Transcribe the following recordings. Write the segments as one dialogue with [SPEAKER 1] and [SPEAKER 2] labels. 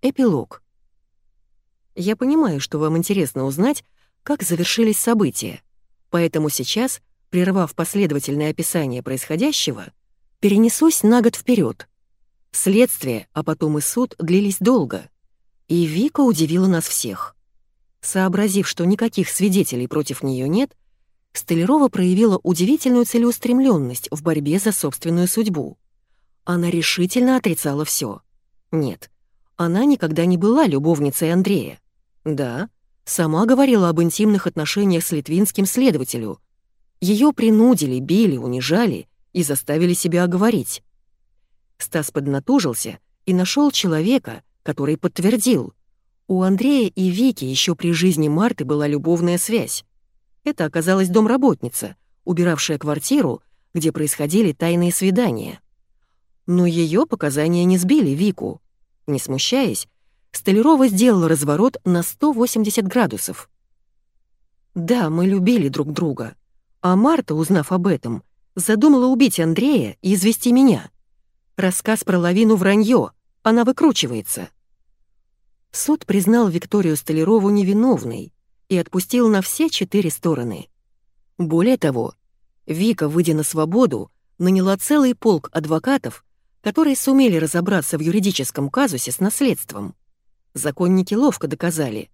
[SPEAKER 1] Эпилог. Я понимаю, что вам интересно узнать, как завершились события, поэтому сейчас, прервав последовательное описание происходящего, перенесусь на год вперед. Следствие, а потом и суд длились долго, и Вика удивила нас всех. Сообразив, что никаких свидетелей против нее нет, Столярова проявила удивительную целеустремленность в борьбе за собственную судьбу. Она решительно отрицала все. Нет, она никогда не была любовницей Андрея. Да, сама говорила об интимных отношениях с литвинским следователю. Ее принудили, били, унижали и заставили себя оговорить. Стас поднатужился и нашел человека, который подтвердил. У Андрея и Вики еще при жизни Марты была любовная связь. Это оказалась домработница, убиравшая квартиру, где происходили тайные свидания. Но ее показания не сбили Вику. Не смущаясь, Столярова сделала разворот на 180 градусов. Да, мы любили друг друга. А Марта, узнав об этом, задумала убить Андрея и извести меня. Рассказ про лавину вранье, она выкручивается. Суд признал Викторию Столярову невиновной и отпустил на все четыре стороны. Более того, Вика, выйдя на свободу, наняла целый полк адвокатов, которые сумели разобраться в юридическом казусе с наследством. Законники ловко доказали.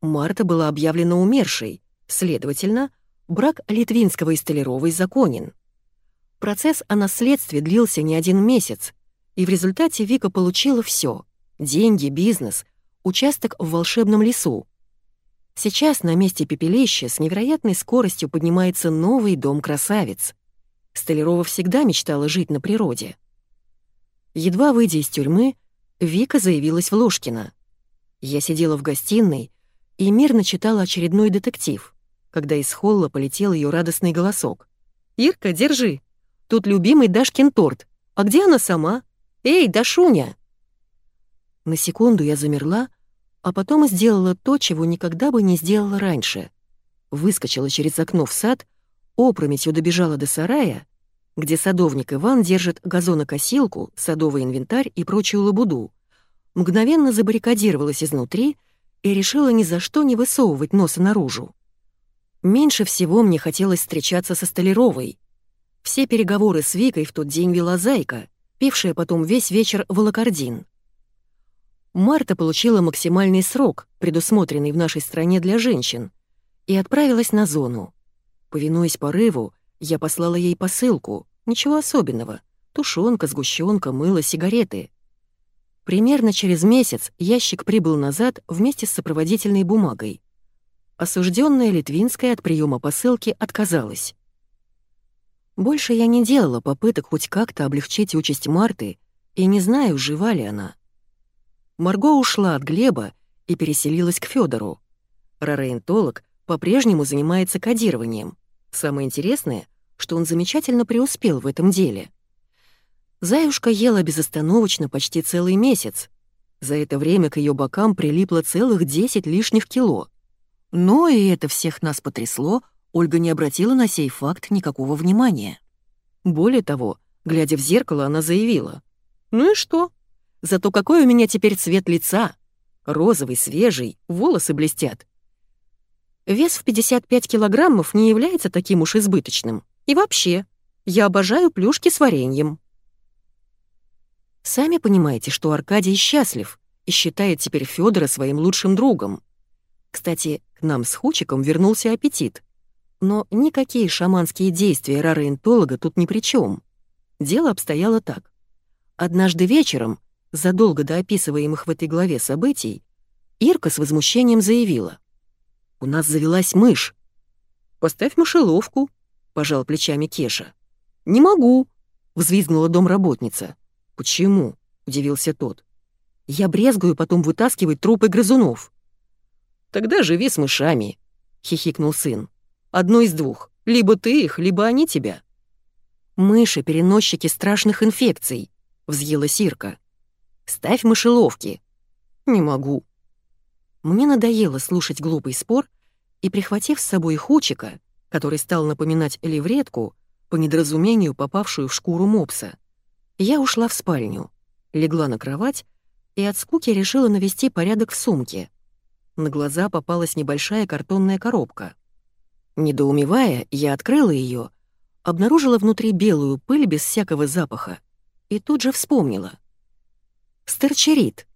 [SPEAKER 1] Марта была объявлена умершей, следовательно, брак Литвинского и Столяровой законен. Процесс о наследстве длился не один месяц, и в результате Вика получила все: деньги, бизнес, участок в волшебном лесу. Сейчас на месте пепелища с невероятной скоростью поднимается новый дом красавиц. Столярова всегда мечтала жить на природе. Едва выйдя из тюрьмы, Вика заявилась в Ложкино. Я сидела в гостиной и мирно читала очередной детектив, когда из холла полетел ее радостный голосок. «Ирка, держи! Тут любимый Дашкин торт. А где она сама? Эй, Дашуня!» На секунду я замерла, а потом сделала то, чего никогда бы не сделала раньше. Выскочила через окно в сад, опрометью добежала до сарая где садовник Иван держит газонокосилку, садовый инвентарь и прочую лабуду, мгновенно забаррикадировалась изнутри и решила ни за что не высовывать носа наружу. Меньше всего мне хотелось встречаться со Столяровой. Все переговоры с Викой в тот день вела Зайка, пившая потом весь вечер волокордин. Марта получила максимальный срок, предусмотренный в нашей стране для женщин, и отправилась на зону. Повинуясь порыву, я послала ей посылку, ничего особенного. Тушенка, сгущенка, мыло, сигареты. Примерно через месяц ящик прибыл назад вместе с сопроводительной бумагой. Осужденная Литвинская от приема посылки отказалась. Больше я не делала попыток хоть как-то облегчить участь Марты и не знаю, жива ли она. Марго ушла от Глеба и переселилась к Федору. Рарейнтолог по-прежнему занимается кодированием. Самое интересное, что он замечательно преуспел в этом деле. Заюшка ела безостановочно почти целый месяц. За это время к ее бокам прилипло целых 10 лишних кило. Но и это всех нас потрясло, Ольга не обратила на сей факт никакого внимания. Более того, глядя в зеркало, она заявила. «Ну и что? Зато какой у меня теперь цвет лица! Розовый, свежий, волосы блестят. Вес в 55 килограммов не является таким уж избыточным. И вообще, я обожаю плюшки с вареньем. Сами понимаете, что Аркадий счастлив и считает теперь Федора своим лучшим другом. Кстати, к нам с Хучиком вернулся аппетит. Но никакие шаманские действия рарентолога тут ни при чем. Дело обстояло так. Однажды вечером, задолго до описываемых в этой главе событий, Ирка с возмущением заявила — у нас завелась мышь. Поставь мышеловку, пожал плечами Кеша. Не могу, взвизгнула домработница. Почему? удивился тот. Я брезгую потом вытаскивать трупы грызунов. Тогда живи с мышами, хихикнул сын. Одно из двух. Либо ты их, либо они тебя. Мыши — переносчики страшных инфекций, взъела Сирка. Ставь мышеловки. Не могу, мне надоело слушать глупый спор, и, прихватив с собой Хучика, который стал напоминать левретку, по недоразумению попавшую в шкуру мопса, я ушла в спальню, легла на кровать и от скуки решила навести порядок в сумке. На глаза попалась небольшая картонная коробка. Недоумевая, я открыла ее, обнаружила внутри белую пыль без всякого запаха и тут же вспомнила. Стерчерит.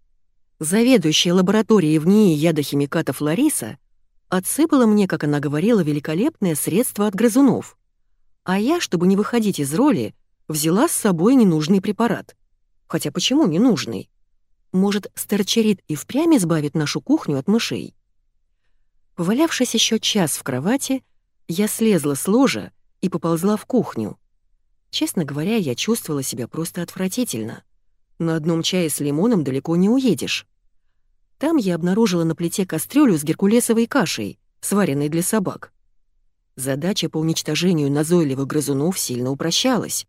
[SPEAKER 1] Заведующая лабораторией в НИИ ядохимикатов Лариса отсыпала мне, как она говорила, великолепное средство от грызунов. А я, чтобы не выходить из роли, взяла с собой ненужный препарат. Хотя почему ненужный? Может, стерчерит и впрямь избавит нашу кухню от мышей? Повалявшись еще час в кровати, я слезла с ложа и поползла в кухню. Честно говоря, я чувствовала себя просто отвратительно. На одном чае с лимоном далеко не уедешь. Там я обнаружила на плите кастрюлю с геркулесовой кашей, сваренной для собак. Задача по уничтожению назойливых грызунов сильно упрощалась.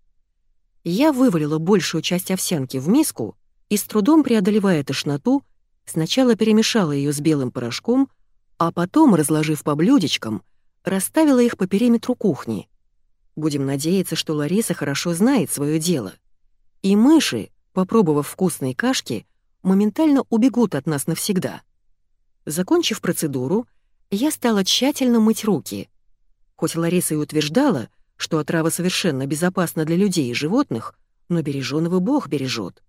[SPEAKER 1] Я вывалила большую часть овсянки в миску и, с трудом преодолевая тошноту, сначала перемешала ее с белым порошком, а потом, разложив по блюдечкам, расставила их по периметру кухни. Будем надеяться, что Лариса хорошо знает свое дело. И мыши, попробовав вкусные кашки, моментально убегут от нас навсегда. Закончив процедуру, я стала тщательно мыть руки. Хоть Лариса и утверждала, что отрава совершенно безопасна для людей и животных, но береженого Бог бережет.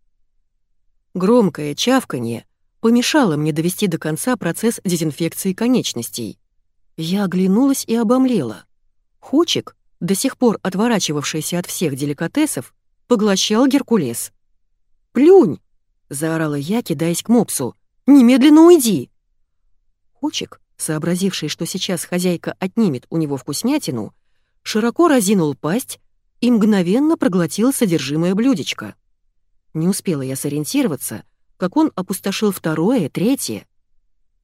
[SPEAKER 1] Громкое чавканье помешало мне довести до конца процесс дезинфекции конечностей. Я оглянулась и обомлела. Хучик, до сих пор отворачивавшийся от всех деликатесов, поглощал Геркулес. «Плюнь!» — заорала я, кидаясь к мопсу. «Немедленно уйди!» Хучик, сообразивший, что сейчас хозяйка отнимет у него вкуснятину, широко разинул пасть и мгновенно проглотил содержимое блюдечка. Не успела я сориентироваться, как он опустошил второе, третье.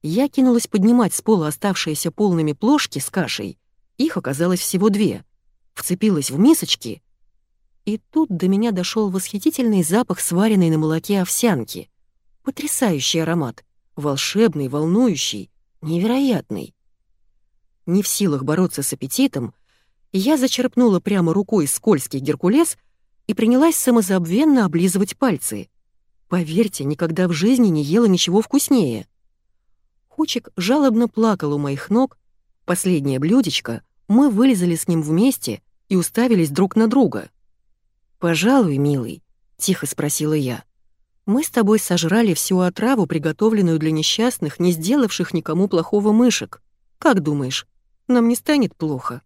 [SPEAKER 1] Я кинулась поднимать с пола оставшиеся полными плошки с кашей. Их оказалось всего две. Вцепилась в мисочки и тут до меня дошел восхитительный запах сваренной на молоке овсянки. Потрясающий аромат, волшебный, волнующий, невероятный. Не в силах бороться с аппетитом, я зачерпнула прямо рукой скользкий геркулес и принялась самозабвенно облизывать пальцы. Поверьте, никогда в жизни не ела ничего вкуснее. Хучик жалобно плакал у моих ног. Последнее блюдечко мы вылезали с ним вместе и уставились друг на друга. «Пожалуй, милый», — тихо спросила я. «Мы с тобой сожрали всю отраву, приготовленную для несчастных, не сделавших никому плохого мышек. Как думаешь, нам не станет плохо?»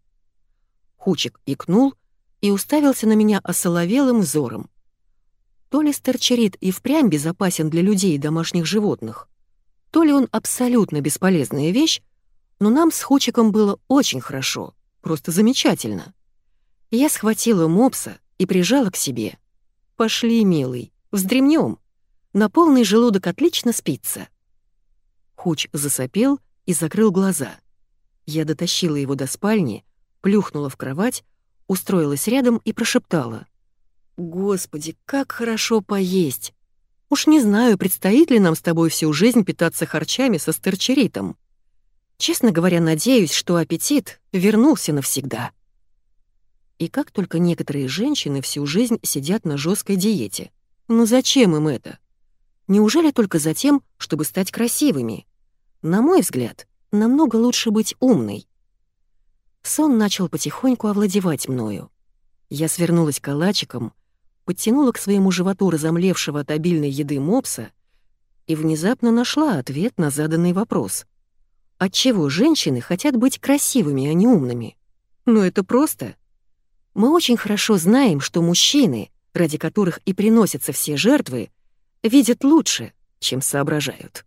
[SPEAKER 1] Хучик икнул и уставился на меня осоловелым взором. То ли стерчерит и впрямь безопасен для людей и домашних животных, то ли он абсолютно бесполезная вещь, но нам с Хучиком было очень хорошо, просто замечательно. Я схватила мопса, и прижала к себе. «Пошли, милый, вздремнем. На полный желудок отлично спится». Хуч засопел и закрыл глаза. Я дотащила его до спальни, плюхнула в кровать, устроилась рядом и прошептала. «Господи, как хорошо поесть! Уж не знаю, предстоит ли нам с тобой всю жизнь питаться харчами со стерчеритом. Честно говоря, надеюсь, что аппетит вернулся навсегда». И как только некоторые женщины всю жизнь сидят на жесткой диете. Но зачем им это? Неужели только за тем, чтобы стать красивыми? На мой взгляд, намного лучше быть умной. Сон начал потихоньку овладевать мною. Я свернулась калачиком, подтянула к своему животу разомлевшего от обильной еды мопса и внезапно нашла ответ на заданный вопрос. Отчего женщины хотят быть красивыми, а не умными? Ну это просто. Мы очень хорошо знаем, что мужчины, ради которых и приносятся все жертвы, видят лучше, чем соображают.